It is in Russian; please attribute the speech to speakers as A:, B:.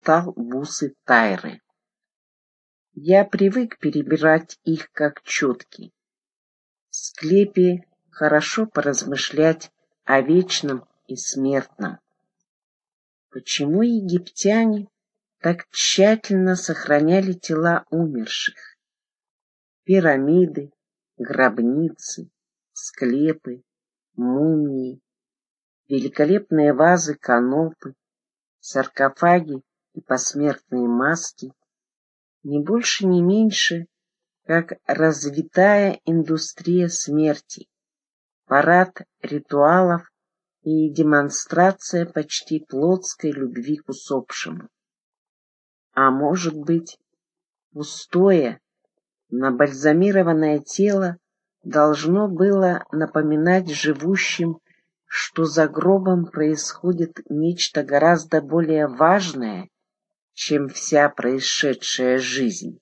A: топтал бусы Тайры. Я привык перебирать их как четки. В склепе хорошо поразмышлять о вечном и смертном. Почему египтяне так тщательно сохраняли тела умерших? Пирамиды, гробницы, склепы, мумии, великолепные вазы канопы, саркофаги и посмертные маски не больше, не меньше, как развитая индустрия смерти, парад ритуалов и демонстрация почти плотской любви к усопшему. А может быть, пустое, набальзамированное тело должно было напоминать живущим, что за гробом происходит нечто гораздо более важное, чем вся происшедшая жизнь.